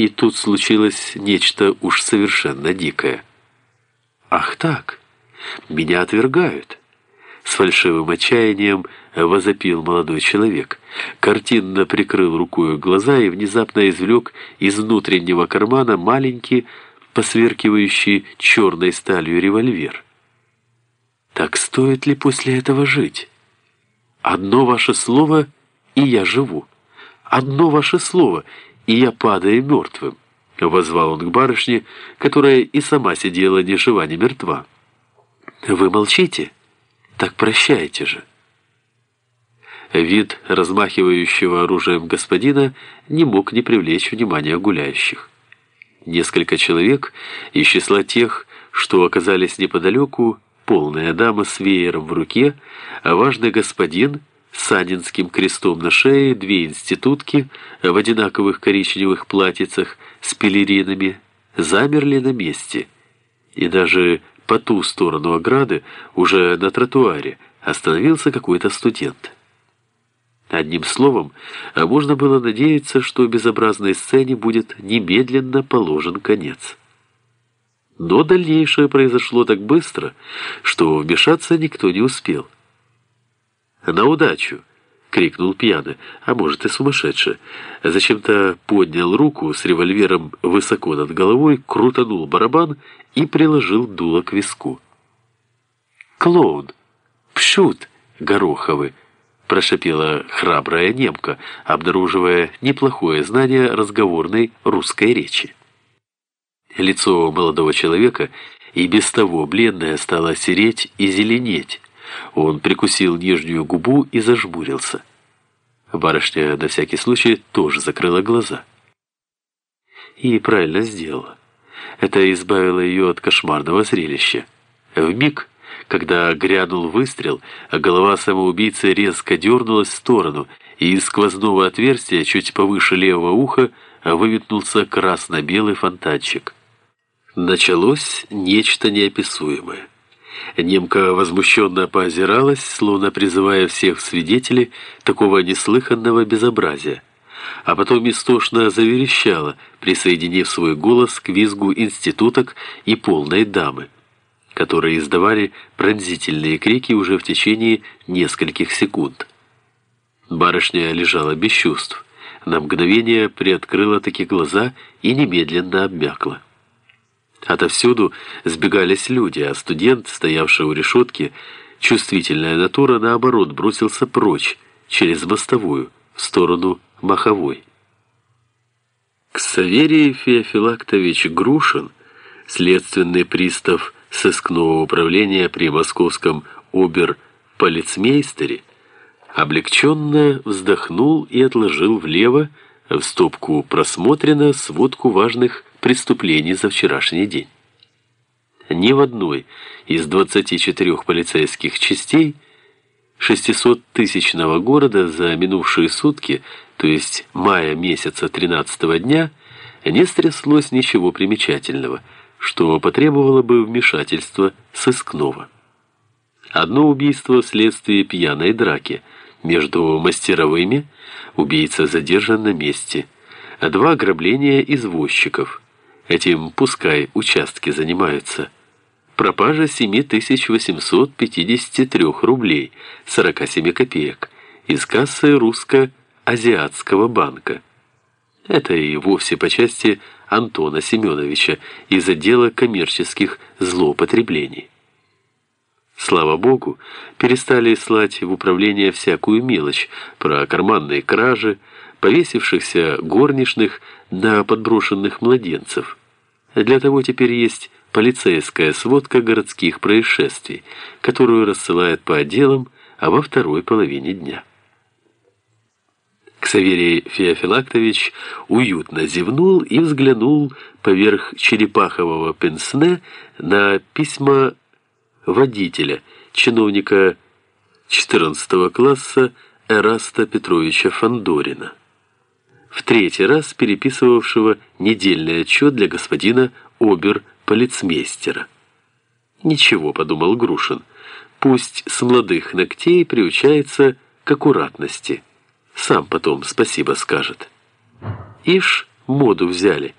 И тут случилось нечто уж совершенно дикое. «Ах так! Меня отвергают!» С фальшивым отчаянием возопил молодой человек. Картинно прикрыл рукой глаза и внезапно извлек из внутреннего кармана маленький, посверкивающий черной сталью револьвер. «Так стоит ли после этого жить? Одно ваше слово, и я живу. Одно ваше слово, и я падаю мертвым», — возвал он к барышне, которая и сама сидела ни жива, ни мертва. «Вы молчите? Так прощайте же». Вид размахивающего оружием господина не мог не привлечь внимания гуляющих. Несколько человек из числа тех, что оказались неподалеку, полная дама с веером в руке, а важный господин с анинским крестом на шее, две институтки в одинаковых коричневых платьицах с пелеринами, замерли на месте. И даже по ту сторону ограды, уже на тротуаре, остановился какой-то студент. Одним словом, можно было надеяться, что безобразной сцене будет немедленно положен конец. Но дальнейшее произошло так быстро, что вмешаться никто не успел. «На удачу!» — крикнул пьяный, а может и сумасшедший. Зачем-то поднял руку с револьвером высоко над головой, крутанул барабан и приложил дуло к виску. «Клоун! Пшут! Гороховый!» прошипела храбрая немка, обнаруживая неплохое знание разговорной русской речи. Лицо молодого человека и без того бледное стало сереть и зеленеть. Он прикусил нижнюю губу и зажмурился. Барышня на всякий случай тоже закрыла глаза. И правильно сделала. Это избавило ее от кошмарного зрелища. В миг когда грянул выстрел, голова самоубийцы резко дернулась в сторону, и из сквозного отверстия чуть повыше левого уха выветнулся красно-белый фонтанчик. Началось нечто неописуемое. Немка возмущенно поозиралась, словно призывая всех свидетелей такого неслыханного безобразия, а потом истошно заверещала, присоединив свой голос к визгу институток и полной дамы которые издавали пронзительные крики уже в течение нескольких секунд. Барышня лежала без чувств, на мгновение приоткрыла такие глаза и немедленно обмякла. Отовсюду сбегались люди, а студент, стоявший у решетки, чувствительная натура, наоборот, бросился прочь, через мостовую, в сторону Маховой. Ксаверий Феофилактович Грушин, следственный пристав сыскного управления при московском обер-полицмейстере, облегченно вздохнул и отложил влево в стопку просмотрено сводку важных преступлений за вчерашний день. Ни в одной из 24 полицейских частей 600-тысячного города за минувшие сутки, то есть мая месяца 13 дня, не стряслось ничего примечательного – что потребовало бы вмешательства сыскного. Одно убийство вследствие пьяной драки. Между мастеровыми убийца задержан на месте. Два ограбления извозчиков. Этим пускай участки занимаются. Пропажа 7853 рублей 47 копеек из кассы русско-азиатского банка. Это и вовсе по части Антона Семеновича из отдела коммерческих злоупотреблений. Слава Богу, перестали слать в управление всякую мелочь про карманные кражи, повесившихся горничных на подброшенных младенцев. Для того теперь есть полицейская сводка городских происшествий, которую рассылают по отделам, а во второй половине дня. Ксаверий Феофилактович уютно зевнул и взглянул поверх черепахового пенсне на письма водителя, чиновника 14 класса Эраста Петровича Фандорина, в третий раз переписывавшего недельный отчет для господина обер-полицмейстера. «Ничего», — подумал Грушин, — «пусть с молодых ногтей приучается к аккуратности» сам потом спасибо скажет. Ишь, моду взяли.